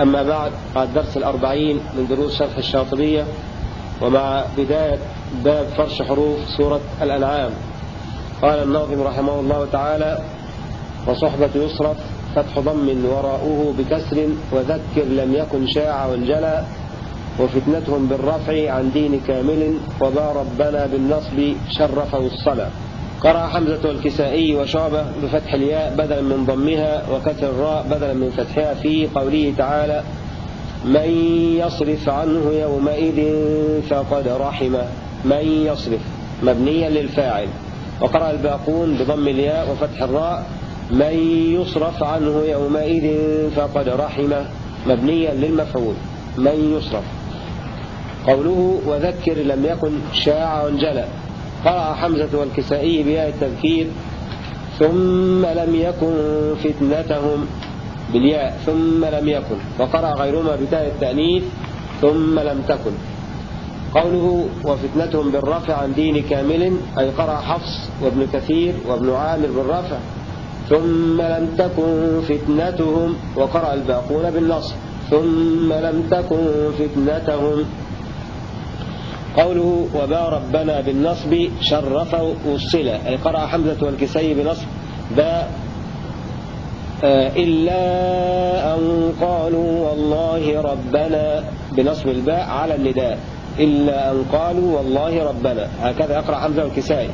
أما بعد الدرس الأربعين من دروس شرح الشاطبية ومع بداية باب فرش حروف سورة الأنعام. قال الناظم رحمه الله تعالى وصحبة يصرف فتح ضم وراؤه بكسر وذكر لم يكن شاع وانجلى وفتنتهم بالرفع عن دين كامل وبا ربنا بالنصب شرفه الصلاة قرأ حمزة والكسائي وشعبة بفتح الياء بدلا من ضمها وكسر الراء بدلا من فتحها في قوله تعالى من يصرف عنه يومئذ فقد رحمه من يصرف مبنيا للفاعل. وقرأ الباقون بضم الياء وفتح الراء من يصرف عنه يومئذ فقد رحمه مبنيا للمفعول من يصرف قوله وذكر لم يكن شاع وانجلى قرأ حمزة والكسائي بياء التذكير ثم لم يكن فتنتهم بالياء ثم لم يكن وقرأ غيرهما بتاء التأنيث ثم لم تكن. قوله وفتنتهم بالرفع عن دين كامل أي قرأ حفص وابن كثير وابن عامر بالرفع ثم لم تكن فتنتهم وقرأ الباقون بالنصر ثم لم تكن فتنتهم. قوله وبا ربنا بالنصب شرف والصلة أي قرأ حمزة والكسي بنصب. باء إلا أن قالوا والله ربنا بنصب الباء على النداء. إلا أن قالوا والله ربنا. هكذا يقرأ حمزة والكسائي.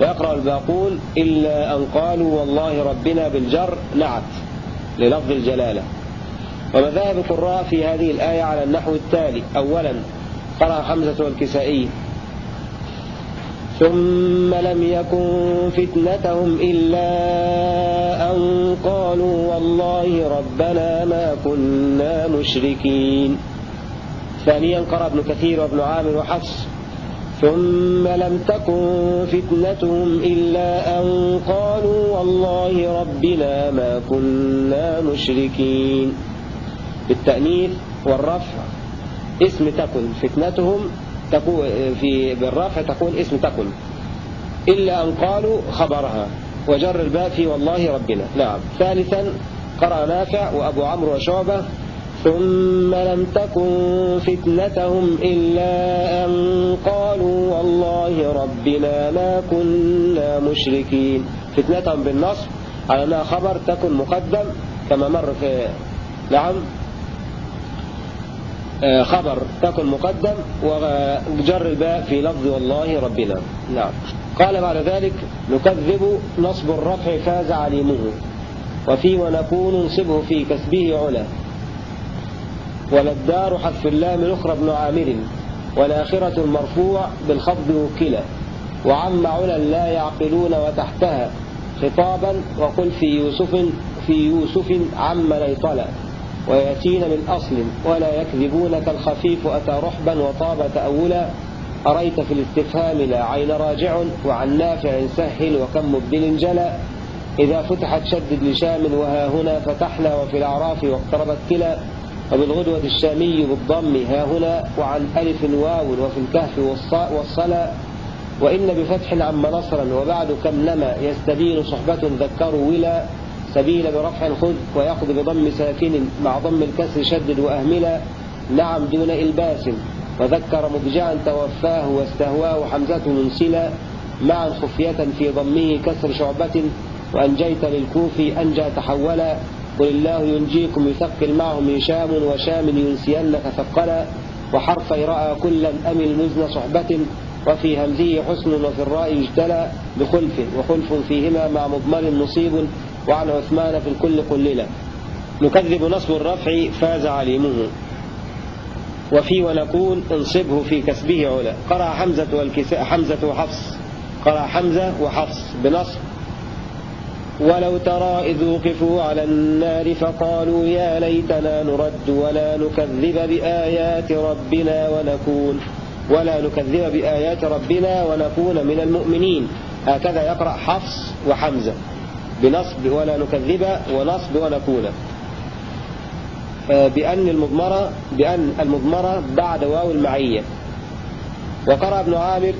ويقرأ الباقون إلا أن قالوا والله ربنا بالجر نعت. للفظ الجلالة. ومذاهب القراء في هذه الآية على النحو التالي. أولا قرأ حمزة والكسائي. ثم لم يكن فتنتهم إلا أن قالوا والله ربنا ما كنا مشركين. ثانيا قرأ ابن كثير وابن عامر وحفص. ثم لم تكن فتنتهم إلا أن قالوا والله ربنا ما كنا مشركين. بالتأنيث والرفع اسم تكن. فتنتهم تكون في بالرافع تكون اسم تكن. إلا أن قالوا خبرها. وجر الباء في والله ربنا. نعم. ثالثا قرأ نافع وأبو عمرو وشعبة. ثم لم تكن فتنتهم إلا أن قالوا والله ربنا ما كنا مشركين. فتنتهم بالنصب على أنها خبر تكن مقدم كما مر في نعم. خبر تكن مقدم وجر الباء في لفظ والله ربنا. نعم. قال بعد ذلك نكذب نصب الرفع فاز عليمه. وفي ونكون نصبه في كسبه علا. وللدار حذف اللام الأخرى ابن عامر. والآخرة المرفوع بالخفض وكلا. وعم علا لا يعقلون وتحتها. خطابا وقل في يوسف في يوسف عم ليطلع. ويأتين من أصل ولا يكذبونك الخفيف أتى رحبا وطاب تأولا. أريت في الاستفهام لا عين راجع وعن نافع سهل وكم مبدل جلا. إذا فتحت شدد لشام وها هنا فتحنا وفي الأعراف واقتربت كلا. وبالغدوة الشامي بالضم ها هنا وعن ألف واو وفي الكهف والصلا. وإن بفتح عم نصرا وبعد كم نما يستبين صحبة ذكروا ولا. سبيل برفع خذ ويأخذ بضم ساكن مع ضم الكسر شدد وأهملا نعم دون إلباس. وذكر مضجعا توفاه واستهواه حمزة منسلا معا خفية في ضمه كسر شعبة. وأنجيت للكوفي أنجى تحولا. قل الله ينجيكم يثقل معهم هشام وشام ينسينك ثقلا. وحرفي رأى كلا أم المزن صحبة. وفي همزه حسن وفي الراء اجتلى بخلف. وخلف فيهما مع مضمر مصيب وعن عثمان في الكل قللا نكذب نصب الرفع فاز عليمه. وفي ونكون انصبه في كسبه علا. قرأ حمزة والكساء حمزة وحفص. قرأ حمزة وحفص بنصب. ولو ترى إذ وقفوا على النار فقالوا يا ليتنا نرد ولا نكذب بآيات ربنا ونكون ولا نكذب بآيات ربنا ونكون من المؤمنين. هكذا يقرأ حفص وحمزة. بنصب ولا نكذب ونصب ونكون. بأن المضمرة بأن المضمرة بعد واو المعية. وقرأ ابن عامر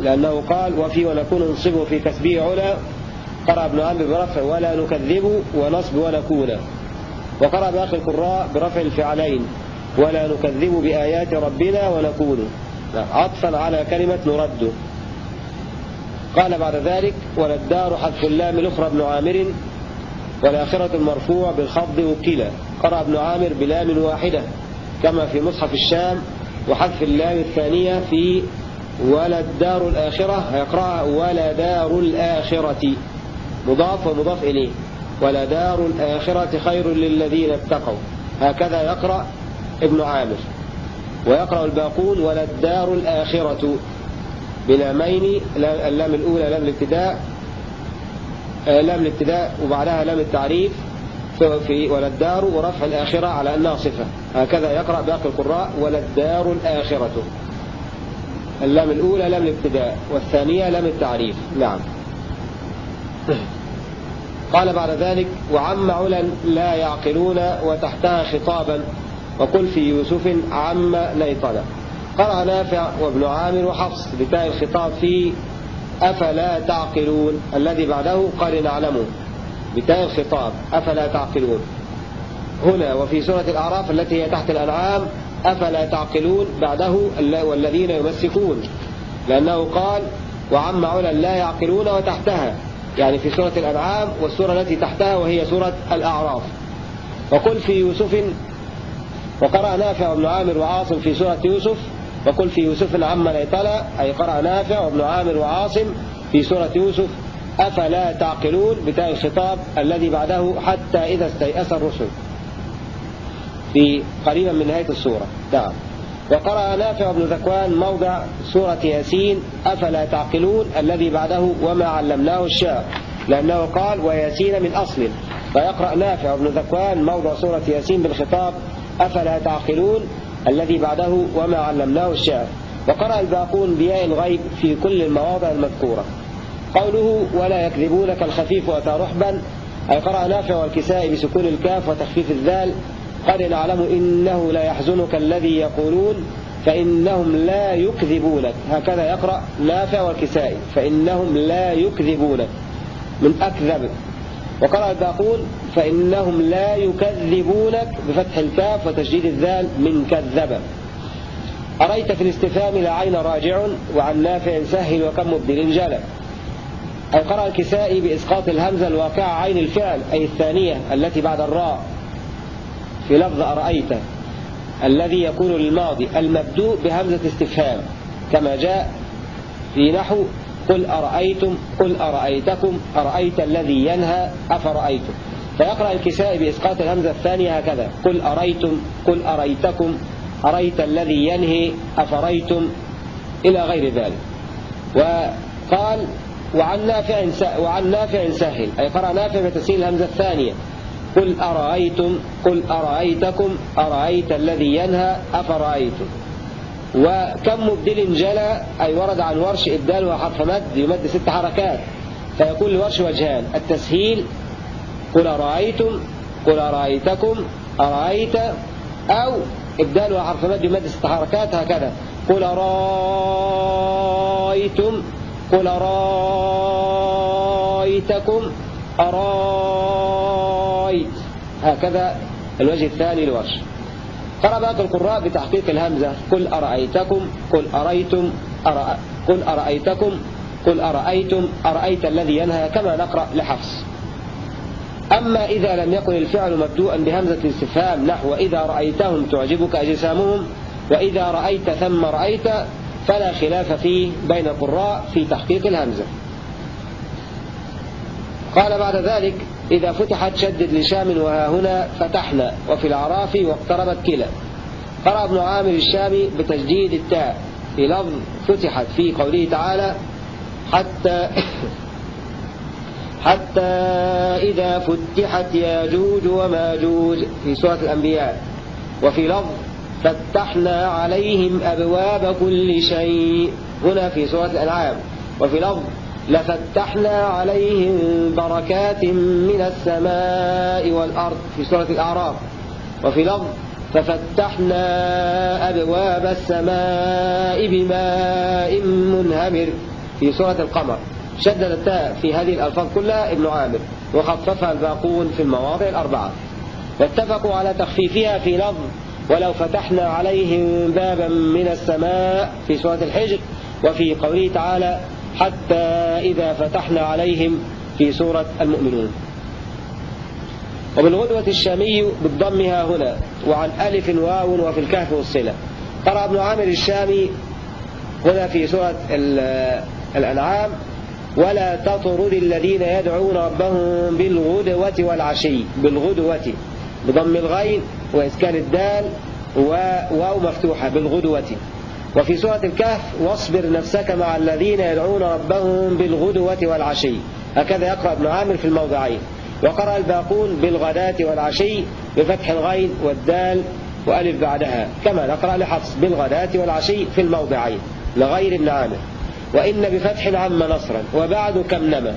لأنه قال وفي ونكون نصبه في كسبه علا قرأ ابن عامر برفع ولا نكذب ونصب ونكون. وقرأ باقي القراء برفع الفعلين ولا نكذب بآيات ربنا ونكون. عطفا على كلمة نرد. قال بعد ذلك وللدار حذف اللام الأخرى ابن عامر والآخرة المرفوع بالخفض وكلا. قرأ ابن عامر بلام واحدة كما في مصحف الشام وحذف اللام الثانية في ولا الدار الآخرة هيقرأها ولا دار الآخرة مضاف ومضاف إليه ولا دار الآخرة خير للذين اتقوا هكذا يقرأ ابن عامر. ويقرأ الباقون ولا الدار الآخرة بلامين اللام الأولى لام الابتداء آه، لام الابتداء وبعدها لام التعريف في ولا الدار ورفع الآخرة على أنها صفة. هكذا يقرأ باقي القراء ولا الدار الآخرة. اللام الأولى لام الابتداء والثانية لام التعريف. نعم. قال بعد ذلك وعم علا لا يعقلون وتحتها خطابا وقل في يوسف عم ليطنا قرأ نافع وابن عامر وحفص بتاء الخطاب في أفلا تعقلون؟ الذي بعده قال نعلمه بتاء الخطاب أفلا تعقلون. هنا وفي سورة الأعراف التي هي تحت الأنعام أفلا تعقلون بعده والذين يمسكون. لأنه قال وعم علا لا يعقلون وتحتها. يعني في سورة الأنعام والسورة التي تحتها وهي سورة الأعراف. وقل في يوسف وقرأ نافع وابن عامر وعاصم في سورة يوسف وقل في يوسف عم ليطلع أي قرأ نافع وابن عامر وعاصم في سورة يوسف أفلا تعقلون؟ بتاء الخطاب الذي بعده حتى إذا استيأس الرسل. في قريبا من نهاية السورة. نعم. وقرأ نافع بن ذكوان موضع سورة ياسين أفلا تعقلون؟ الذي بعده وما علمناه الشعر لأنه قال وياسين من أصل. فيقرأ نافع بن ذكوان موضع سورة ياسين بالخطاب أفلا تعقلون؟ الذي بعده وما علمناه الشعر. وقرأ الباقون بياء الغيب في كل المواضع المذكورة. قوله ولا يكذبونك الخفيف وأتى رحبا أي قرأ نافع والكساء بسكون الكاف وتخفيف الذال. قد نعلم إنه لا يحزنك الذي يقولون فإنهم لا يكذبونك. هكذا يقرأ نافع والكسائي فإنهم لا يكذبونك. من أكذب. وقرأ الباقون فإنهم لا يكذبونك بفتح الكاف وتشديد الذال من كذب. أريت في الاستفهام لا عين راجع؟ وعن نافع سهل وكم مبدل جلب. أي قرأ الكسائي بإسقاط الهمزة الواقعة عين الفعل أي الثانية التي بعد الراء. في لفظ أرأيت الذي يكون للماضي المبدوء بهمزة استفهام كما جاء في نحو قل أرأيتم؟ قل أرأيتكم؟ أرأيت الذي ينهى؟ أفرأيتم. فيقرأ الكساء بإسقاط الهمزة الثانية هكذا. قل أريتم؟ قل أريتكم. أريت الذي ينهي؟ أفريتم. إلى غير ذلك. وقال وعن نافع وعن نافع سهل. أي قرأ نافع بتسهيل الهمزة الثانية. قل أرأيتم؟ قل أرأيتكم؟ أرأيت الذي ينهى؟ أفرأيتم. وكم مبدل جلى أي ورد عن ورش إبدال وحرف مد يمد ست حركات. فيكون لورش وجهان التسهيل قل أرأيتم قل أرأيتكم أرأيت أو إبدال وحرف مد يمد ست حركات هكذا. قل أرأيتم قل أرأيتكم أرأيت. هكذا الوجه الثاني لورش قرأ باقي القراء بتحقيق الهمزة. قل أرأيتكم؟ قل أرأيتم؟ أرأ قل أرأيتكم؟ قل أرأيتم؟ أرأيت الذي ينهى؟ كما نقرأ لحفص. أما إذا لم يكن الفعل مبدوءا بهمزة الاستفهام نحو إذا رأيتهم تعجبك أجسامهم وإذا رأيت ثم رأيت فلا خلاف فيه بين القراء في تحقيق الهمزة. قال بعد ذلك إذا فتحت شدد لشام وها هنا فتحنا وفي الأعراف واقتربت كلا. قرأ ابن عامر الشامي بتجديد التاء. في لفظ فتحت في قوله تعالى حتى حتى إذا فتحت ياجوج وماجوج. في سورة الأنبياء. وفي لفظ فتحنا عليهم أبواب كل شيء. هنا في سورة الأنعام. وفي لفظ لفتحنا عليهم بركات من السماء والأرض في سورة الأعراف. وفي لفظ ففتحنا أبواب السماء بماء منهمر في سورة القمر. شدد التاء في هذه الألفاظ كلها ابن عامر وخففها الباقون في المواضع الأربعة. واتفقوا على تخفيفها في لفظ ولو فتحنا عليهم بابا من السماء في سورة الحجر وفي قوله تعالى حتى إذا فتحنا عليهم في سورة المؤمنون. وبالغدوة الشامي بالضمها هنا وعن ألف واو وفي الكهف والصلة. قرأ ابن عامر الشامي هنا في سورة الأنعام ولا تطرد الذين يدعون ربهم بالغدوة والعشي. بالغدوة. بضم الغين وإسكان الدال وواو مفتوحة. بالغدوة. وفي سورة الكهف واصبر نفسك مع الذين يدعون ربهم بالغدوة والعشي. هكذا يقرأ ابن عامر في الموضعين. وقرأ الباقون بالغداة والعشي بفتح الغين والدال وألف بعدها. كما نقرأ لحفص بالغداة والعشي في الموضعين لغير ابن عامر. وإن بفتح عم نصرا وبعد كم نما.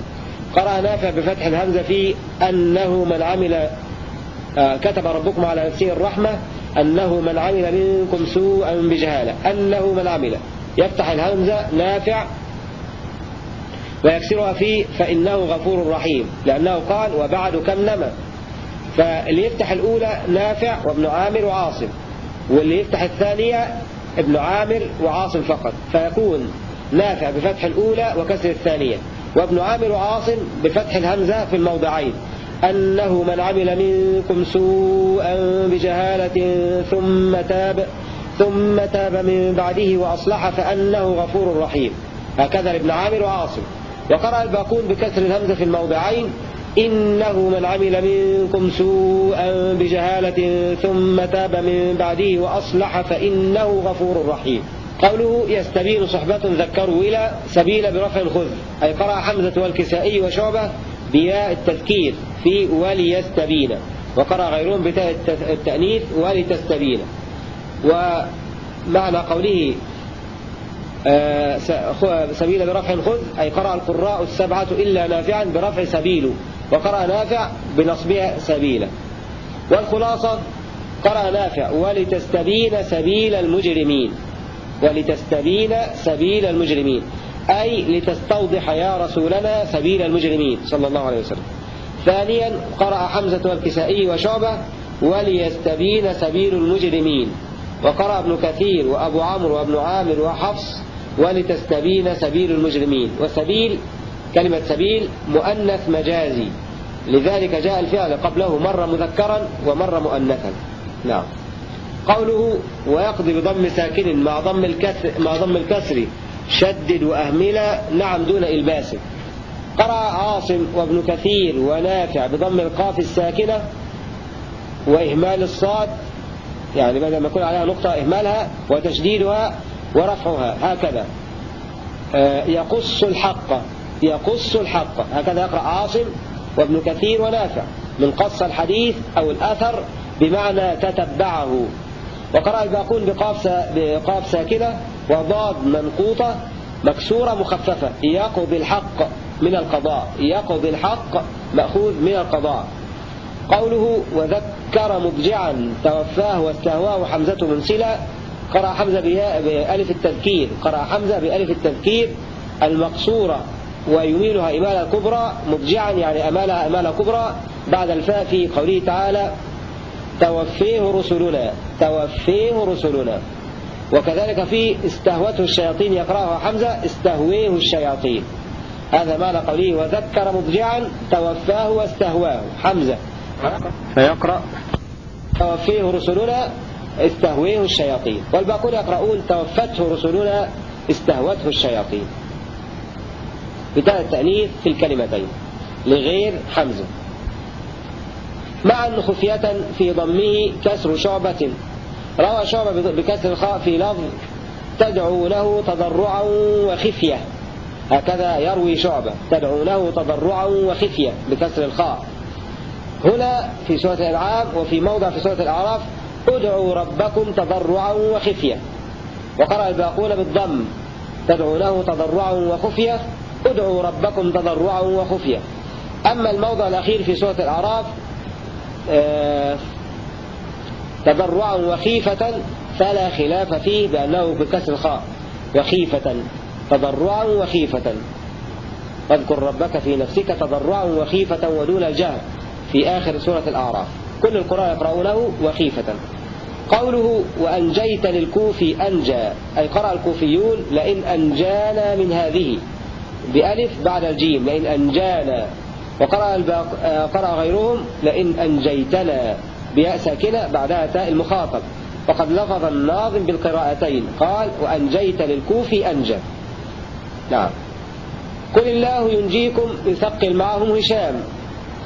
قرأ نافع بفتح الهمزة في أنه من عمل آه كتب ربكم على نفسه الرحمة أنه من عمل منكم سوءا بجهالة. أنه من عمل. يفتح الهمزة نافع ويكسرها فيه فإنه غفور رحيم. لأنه قال وبعد كم نما. فاللي يفتح الأولى نافع وابن عامر وعاصم واللي يفتح الثانية ابن عامر وعاصم فقط. فيكون نافع بفتح الأولى وكسر الثانية وابن عامر وعاصم بفتح الهمزة في الموضعين. أنه من عمل منكم سوءا بجهالة ثم تاب ثم تاب من بعده وأصلح فأنه غفور رحيم. هكذا لابن عامر وعاصم. وقرأ الباقون بكسر الهمزة في الموضعين إنه من عمل منكم سوءا بجهالة ثم تاب من بعده وأصلح فإنه غفور رحيم. قوله يستبين صحبة ذكروا إلى سبيل برفع الخذ أي قرأ حمزة والكسائي وشعبة بياء التذكير في وليستبين. وقرأ غيرهم بتاء التأنيث ولتستبين. ومعنى قوله آه، سبيل برفع خذ أي قرأ القراء السبعة إلا نافعا برفع سبيل. وقرأ نافع بنصبها سبيلا. والخلاصة قرأ نافع ولتستبين سبيل المجرمين. ولتستبين سبيل المجرمين. أي لتستوضح يا رسولنا سبيل المجرمين صلى الله عليه وسلم. ثانيا قرأ حمزة والكسائي وشعبة وليستبين سبيل المجرمين وقرأ ابن كثير وأبو عمرو وابن عامر وحفص ولتستبين سبيل المجرمين وسبيل كلمة سبيل مؤنث مجازي. لذلك جاء الفعل قبله مرة مذكرا ومرة مؤنثا. نعم. قوله ويقضي بضم ساكن مع ضم الكسر, مع ضم الكسر شدد وأهمل. نعم دون إلباس. قرأ عاصم وابن كثير ونافع بضم القاف الساكنة وإهمال الصاد. يعني بدل ما يكون عليها نقطة إهمالها وتشديدها ورفعها. هكذا. آه، يقص الحق. يقص الحق. هكذا يقرأ عاصم وابن كثير ونافع من قص الحديث أو الأثر بمعنى تتبعه. وقرأ الباقون بقاف, بقاف ساكنة وضاد منقوطة مكسورة مخففة. يقضي الحق من القضاء. يقضي الحق مأخوذ من القضاء. قوله وذكر مضجعا توفاه واستهواه حمزة منسلا قرأ حمزة بألف التذكير. قرأ حمزة بألف التذكير المقصورة ويميلها إمالة كبرى. مضجعا يعني أمالها أمالة كبرى. بعد الفاء في قوله تعالى توفيه رسلنا توفيه رسلنا. وكذلك في استهوته الشياطين يقرأها حمزة استهويه الشياطين. هذا معنى قوله وذكر مضجعا توفاه واستهواه. حمزة. فيقرأ. توفيه رسلنا استهويه الشياطين. والباقون يقرؤون توفته رسلنا استهوته الشياطين. بتاء التأنيث في الكلمتين لغير حمزة. مع خفية في ضمه كسر شعبة روى شعبة بكسر الخاء في لفظ تدعونه تضرعا وخفية. هكذا يروي شعبة. تدعونه تضرعا وخفية بكسر الخاء. هنا في سورة الأنعام وفي موضع في سورة الأعراف ادعوا ربكم تضرعا وخفية. وقرأ الباقون بالضم تدعونه تضرعا وخفية ادعوا ربكم تضرعا وخفية. أما الموضع الأخير في سورة الأعراف آه، تضرعا وخيفة فلا خلاف فيه بأنه بكسر الخاء. وخيفة تضرعا وخيفة. واذكر ربك في نفسك تضرعا وخيفة ودون الجهر في آخر سورة الأعراف. كل القراء يقرؤونه وخيفة. قوله وأنجيت للكوفي أنجى أي قرأ الكوفيون لئن أنجانا من هذه بألف بعد الجيم لئن أنجانا وقرأ قرأ غيرهم لئن أنجيتنا بياء ساكنة بعدها تاء المخاطب. وقد لفظ الناظم بالقراءتين. قال وأنجيت للكوفي أنجى نعم. قل الله ينجيكم يثقل معهم هشام.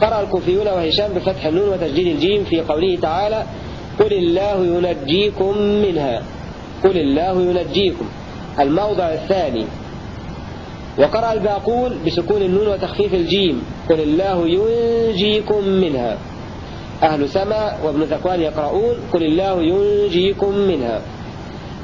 قرأ الكوفيون وهشام بفتح النون وتثقيل الجيم في قوله تعالى قل الله ينجيكم منها. قل الله ينجيكم. الموضع الثاني. وقرأ الباقون بسكون النون وتخفيف الجيم. قل الله ينجيكم منها. أهل سما وابن ذكوان يقرؤون قل الله ينجيكم منها.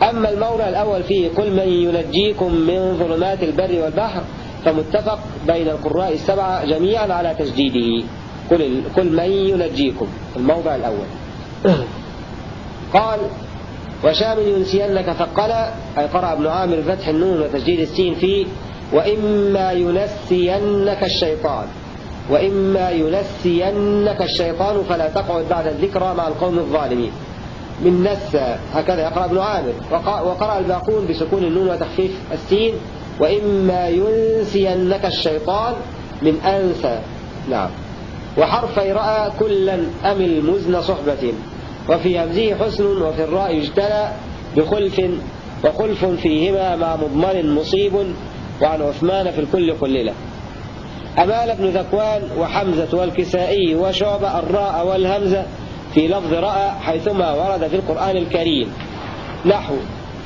أما الموضع الأول فيه قل من ينجيكم من ظلمات البر والبحر فمتفق بين القراء السبعة جميعا على تجديده. قل, قل من ينجيكم؟ الموضع الأول. قال وشام ينسينك ثقلا أي قرأ ابن عامر فتح النون وتجديد السين فيه وإما ينسينك الشيطان. وإما ينسينك الشيطان فلا تقعد بعد الذكرى مع القوم الظالمين. من نسى هكذا يقرأ ابن عامر. وقرأ الباقون بسكون النون وتخفيف السين. وإما ينسينك الشيطان من أنسى نعم. وحرفي رأى كلا أم المزن صحبة. وفي همزه حسن وفي الراء اجتلى بخلف. وخلف فيهما مع مضمر مصيب. وعن عثمان في الكل قللة أمال بن ذكوان وحمزة والكسائي وشعب الراء والهمزة في لفظ رأى حيثما ورد في القرآن الكريم. نحو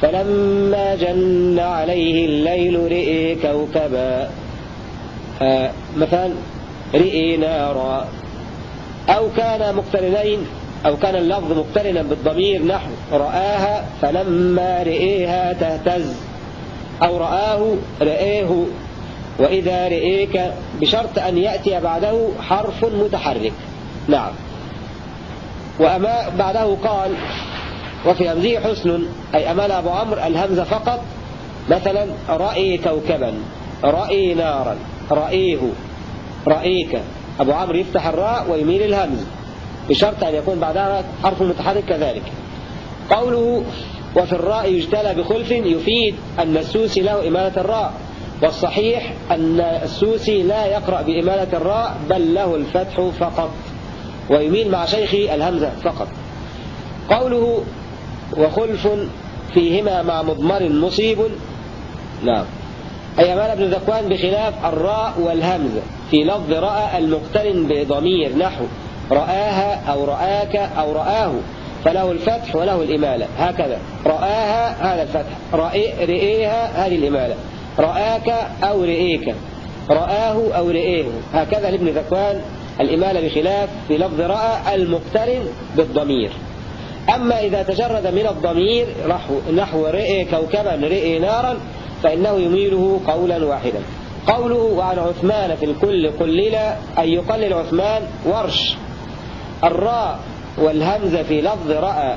فلما جن عليه الليل رئي كوكبا. آه مثلا رئي نارا. أو كان مقترنين أو كان اللفظ مقترنا بالضمير نحو رآها فلما رئيها تهتز. أو رآه رئيه وإذا رئيك بشرط أن يأتي بعده حرف متحرك. نعم. وأما بعده قال وفي همزه حسن أي أمال أبو عمرو الهمزة فقط. مثلا رأي كوكبا رأي نارا رأيه رأيك. أبو عمرو يفتح الراء ويميل الهمز بشرط أن يكون بعدها حرف متحرك كذلك. قوله وفي الراء يجتلى بخلف يفيد أن السوسي له إمالة الراء. والصحيح أن السوسي لا يقرأ بإمالة الراء بل له الفتح فقط. ويميل مع شيخي الهمزة فقط. قوله وخلف فيهما مع مضمر مصيب نعم. أي أمان ابن ذكوان بخلاف الراء والهمزة. في لفظ رأى المقترن بضمير نحو. رآها أو رآك أو رآه. فله الفتح وله الإمالة. هكذا. رآها هذا الفتح. رئيها هذه الإمالة. رآك أو رئيك. رآه أو رئيه. هكذا لابن ذكوان الإمالة بخلاف في لفظ رأى المقترن بالضمير. أما إذا تجرد من الضمير نحو رئي كوكبا رئي نارا فإنه يميله قولا واحدا. قوله وعن عثمان في الكل قلل أن يقلل عثمان ورش. الراء والهمزة في لفظ رأى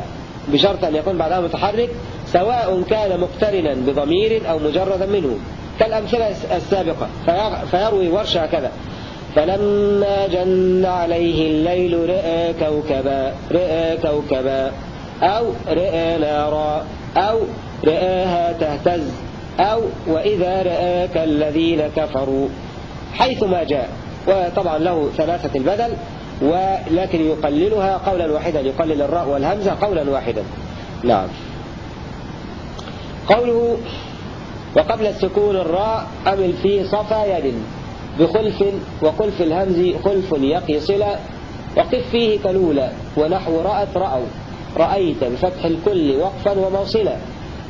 بشرط أن يكون بعدها متحرك سواء كان مقترنا بضمير أو مجردا منه. كالأمثلة السابقة. فيروي ورش هكذا فلما جن عليه الليل رأى كوكبا رأى كوكبا أو رأى نارا أو رآها تهتز أو وإذا رآك الذين كفروا. حيثما جاء. وطبعا له ثلاثة البدل ولكن يقللها قولا واحدا. يقلل الراء والهمزة قولا واحدا. نعم. قوله وقبل السكون الراء أمل في صفا يد بخلف وخلف الهمز خلف يقي صلة وقف فيه كلولا ونحو رأت رأوا رأيت بفتح الكل وقفا وموصلا.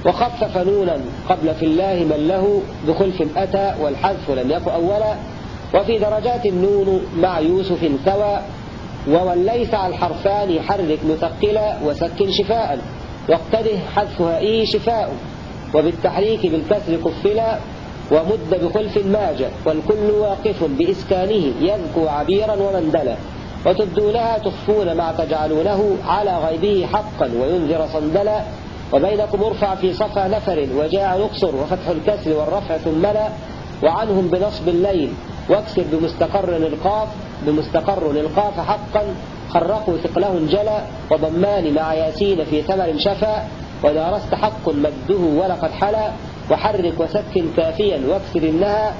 وخفف نونا قبل في الله من له بخلف أتى والحذف لم يكن أولا. وفي درجات النون مع يوسف ثوى ووليس على الحرفان حرك مثقلا وسكن شفاء. واقتده حذفها إي شفاء. وبالتحريك بالكسر كفلا ومد بخلف ماجة والكل واقف بإسكانه يذكو عبيرا ومندلا. وتبدونها تخفون ما تجعلونه على غيبه حقا وينذر صندلا. وبينكم ارفع في صفا نفر وجاء نقصر وفتح الكسر والرفع ثم لا. وعنهم بنصب الليل واكسر بمستقر القاف بمستقر القاف حقا. خرقوا ثقله جلى وضمان مع ياسين في ثمر شفى ودارست حق مده ولقد حلا وحرك وسك كافيا واكسر النهى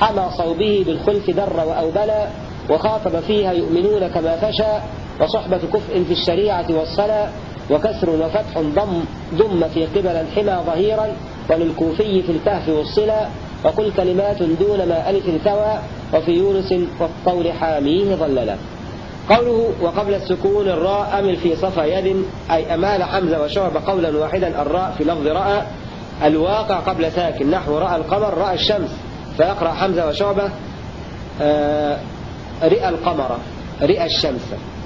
حمى صوبه بالخلف در وأوبلا وخاطب فيها يؤمنون كما فشى وصحبة كفء في الشريعة والصلاة وكسر وفتح ضم ضم في قبل الحمى ظهيرا وللكوفي في الكهف والصلة وكل كلمات دون ما ألف ثوى وفي يونس والطول حاميه ظللا. قوله وقبل السكون الراء أمل في صفا يد أي أمال حمزة وشعب قولا واحدا الراء في لفظ رأى الواقع قبل ساكن نحو رأى القمر رأى الشمس فيقرأ حمزة وشعبة آه رئى القمر رئى الشمس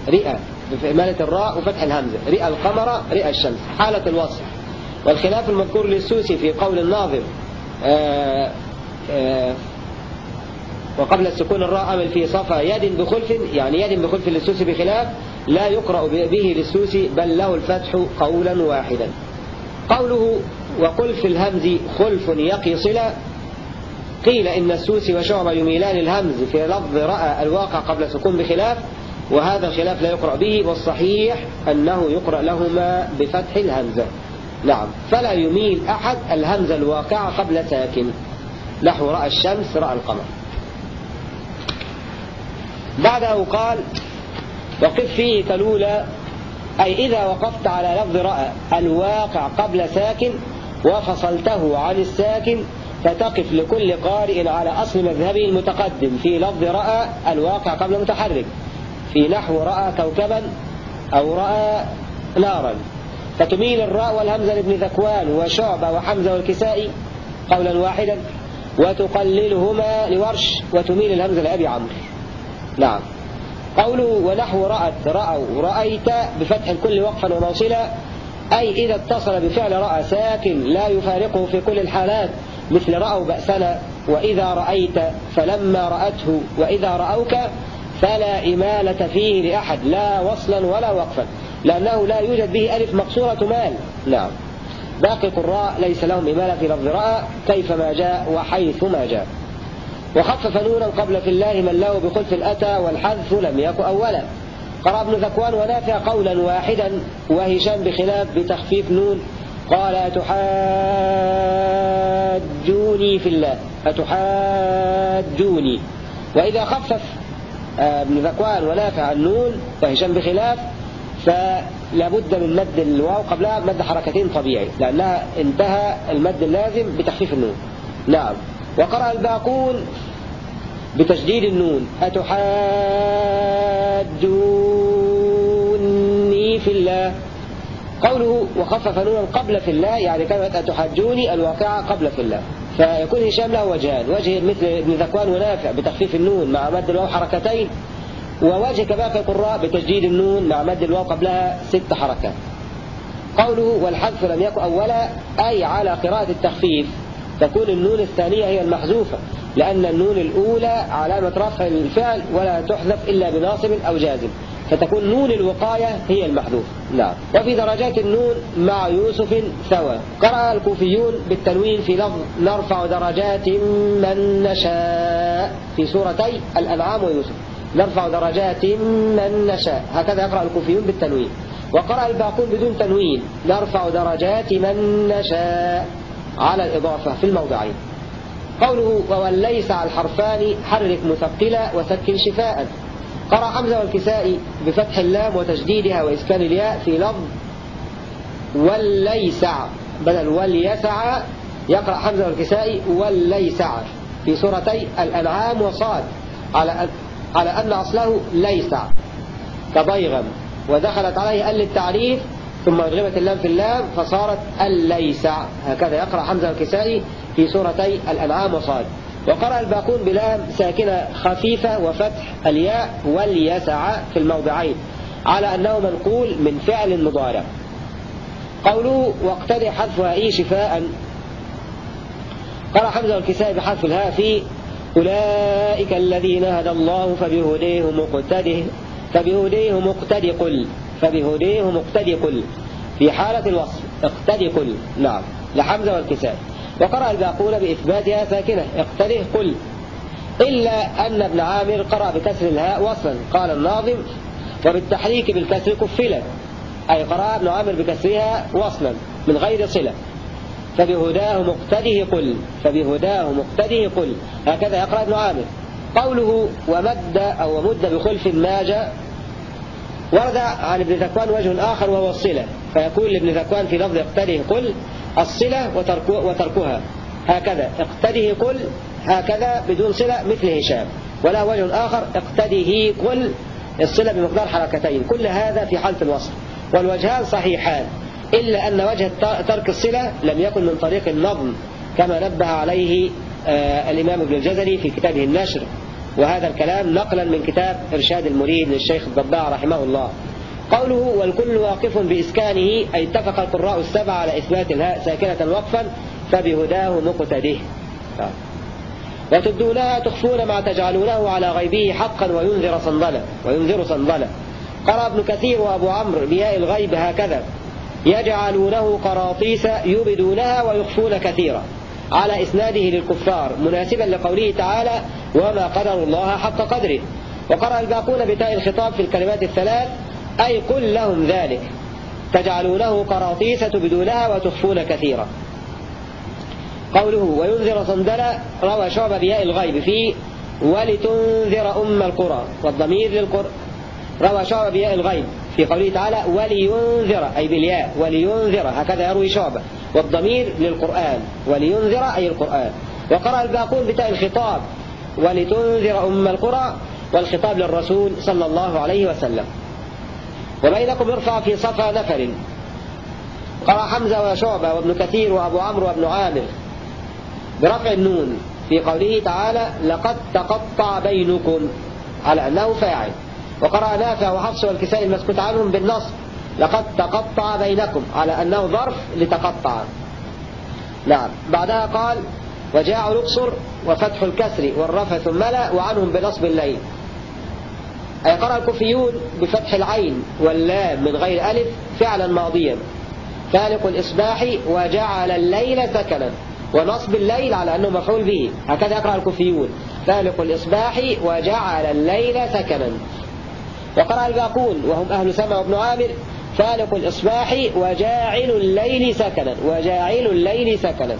رئى بإمالة الراء وفتح الهمزة رئى القمر رئى الشمس حالة الوصف. والخلاف المذكور للسوسي في قول الناظم آآ آآ وقبل السكون الراء عمل في صفا يد بخلف يعني يد بخلف للسوسي بخلاف لا يقرأ به للسوسي بل له الفتح قولا واحدا. قوله وقل في الهمز خلف يقي صلة قيل إن السوسي وشعب يميلان الهمز في لفظ رأى الواقع قبل سكون بخلاف وهذا الخلاف لا يقرأ به والصحيح أنه يقرأ لهما بفتح الهمزة نعم. فلا يميل أحد الهمزة الواقعة قبل ساكن. نحو رأى الشمس رأى القمر. بعده قال وقف فيه كالأولى أي إذا وقفت على لفظ رأى الواقع قبل ساكن وفصلته عن الساكن فتقف لكل قارئ على أصل مذهبه المتقدم في لفظ رأى الواقع قبل متحرك في نحو رأى كوكبا أو رأى نارا. فتميل الراء والهمزة لابن ذكوان وشعبة وحمزة والكسائي قولا واحدا وتقللهما لورش وتميل الهمزة لأبي عمرو. نعم. قوله ونحو رأت رأوا رأيت بفتح الكل وقفا وموصلا أي إذا اتصل بفعل رأى ساكن لا يفارقه في كل الحالات مثل رأوا بأسنا وإذا رأيت فلما رأته وإذا رأوك فلا إمالة فيه لأحد لا وصلا ولا وقفا لأنه لا يوجد به ألف مقصورة مال. نعم. باقي القراء ليس لهم إمالة في لفظ رأى كيفما جاء وحيث ما جاء. وخفف نونا قبل في الله من له بخلف الأتى والحذف لم يك أولا. قرأ ابن ذكوان ونافع قولا واحدا وهشام بخلاف بتخفيف نون. قال أتحاجوني في الله؟ أتحاجوني. وإذا خفف آه، ابن ذكوان ونافع النون وهشام بخلاف فلابد من مد الواو قبلها مد حركتين طبيعي لأنها انتهى المد اللازم بتخفيف النون. نعم. وقرأ الباقون بتشديد النون. أتحاجوني في الله. قوله وخفف نونا قبل في الله يعني كلمة أتحاجوني الواقعة قبل في الله. فيكون هشام له وجهان. وجه مثل ابن ذكوان ونافع بتخفيف النون مع مد الواو حركتين. ووجه كباقي القراء بتشديد النون مع مد الواو قبلها ست حركات. قوله والحذف لم يكن أولا أي على قراءة التخفيف. تكون النون الثانية هي المحذوفة لأن النون الأولى علامة رفع الفعل ولا تحذف إلا بناصب أو جازم فتكون نون الوقاية هي المحذوف نعم. وفي درجات النون مع يوسف سوى قرأ الكوفيون بالتنوين في لفظ نرفع درجات من نشاء في سورتي الأنعام ويوسف. نرفع درجات من نشاء. هكذا يقرأ الكوفيون بالتنوين. وقرأ الباقون بدون تنوين. نرفع درجات من نشاء. على الإضافة في الموضعين. قوله ووليس على الحرفان حرك مثقلا وسكن شفاء. قرأ حمزة والكسائي بفتح اللام وتشديدها وإسكان الياء في لفظ وليسع بدل وليسع يقرأ حمزة والكسائي وليسع في سورتي الأنعام وصاد. على على أن أصله ليسع كضيغم ودخلت عليه ال التعريف ثم أدغمت اللام في اللام فصارت الليسع هكذا يقرأ حمزة الكسائي في سورتي الأنعام وصاد. وقرأ الباقون بلام ساكنة خفيفة وفتح الياء واليسع في الموضعين على أنه منقول من فعل مضارع. قوله واقتدي حذف هائي شفاء. قرأ حمزة الكسائي بحذف الهاء في أولئك الذين هدى الله فبهديه مقتده فبهديه مقتد قل. فبهديه مقتد قل في حالة الوصف اقتد قل نعم. لحمزة والكسائي. وقرأ الباقون بإثباتها ساكنة. اقتده قل إلا أن ابن عامر قرأ بكسر الهاء وصلا قال الناظم وبالتحريك بالكسر كفلت أي قرأ ابن عامر بكسرها وصلا من غير صلة. فبهداه مقتده قل فبهداه مقتده قل هكذا يقرأ ابن عامر. قوله ومد أو ومد بخلف ما ورد عن ابن ذكوان وجه آخر وهو الصلة. فيقول لابن ذكوان في لفظ اقتده قل الصلة وتركها. هكذا. اقتده قل هكذا بدون صلة مثل هشام. ولا وجه آخر اقتده قل الصلة بمقدار حركتين. كل هذا في حالة الوصف. والوجهان صحيحان. إلا أن وجه ترك الصلة لم يكن من طريق النظم كما نبه عليه آه، الإمام ابن الجزري في كتابه النشر. وهذا الكلام نقلا من كتاب إرشاد المريد للشيخ الضباع رحمه الله. قوله والكل واقف بإسكانه أي اتفق القراء السبعة على إثبات الهاء ساكنة وقفا فبهداه مقتده. وتبدونها تخفون ما تجعلونه على غيبه حقا وينذر صندلة وينذر صندلة قرأ ابن كثير وأبو عمرو بياء الغيب هكذا. يجعلونه قراطيس يبدونها ويخفون كثيرا. على إسناده للكفار مناسبا لقوله تعالى وما قدر الله حق قدره وقرأ الباقون بتاء الخطاب في الكلمات الثلاث أي قل لهم ذلك تجعلونه قراطيس تبدونها وتخفون كثيرا. قوله وينذر صندلة روى شعب بياء الغيب في ولتنذر أم القرى والضمير للقرى روى شعب بياء الغيب في قوله تعالى ولينذر أي بالياء ولينذر هكذا يروي شعبة. والضمير للقرآن ولينذر أي القرآن. وقرأ الباقون بتاء الخطاب ولتنذر أم القرى والخطاب للرسول صلى الله عليه وسلم. وبينكم ارفع في صفا نفر قرأ حمزة وشعبة وابن كثير وأبو عمرو وابن عامر برفع النون في قوله تعالى لقد تقطع بينكم على أنه فاعل. وقرأ نافع وحفص والكسائي المسكوت عنهم بالنصب. لقد تقطع بينكم على أنه ظرف لتقطع. نعم. بعدها قال وجاء الأقصر وفتح الكسر والرفع ثم لا وعنهم بنصب الليل أي قرأ الكوفيون بفتح العين واللام من غير ألف فعلا ماضيا. فالق الإصباح وجعل الليل سكنا ونصب الليل على أنه مفعول به. هكذا يقرأ الكوفيون. فالق الإصباح وجعل الليل سكنا. وقرأ الباقون وهم أهل سمع وابن عامر فالق الإصباح وجاعل الليل سكنا وجاعل الليل سكنا.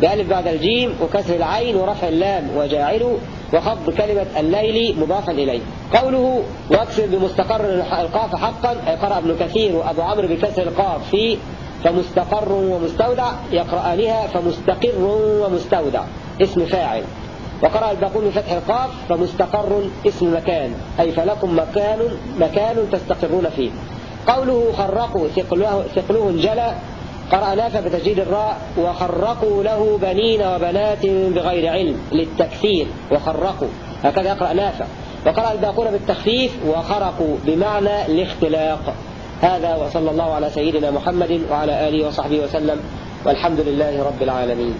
بألف بعد الجيم وكسر العين ورفع اللام وجاعل وخفض كلمة الليل مضافا إليه. قوله واكسر بمستقر القاف حقا قرأ ابن كثير وأبو عمرو بكسر القاف في فمستقر ومستودع يقرأانها فمستقر ومستودع اسم فاعل. وقرأ الباقون بفتح القاف فمستقر اسم مكان أي فلكم مكان مكان تستقرون فيه. قوله خرقوا ثقله, ثقله قرأ نافع بتجديد الراء وخرقوا له بنين وبنات بغير علم للتكثير وخرقوا. هكذا يقرأ نافع وقرأ الباقون بالتخفيف وخرقوا بمعنى الاختلاق. هذا وصلى الله على سيدنا محمد وعلى آله وصحبه وسلم والحمد لله رب العالمين.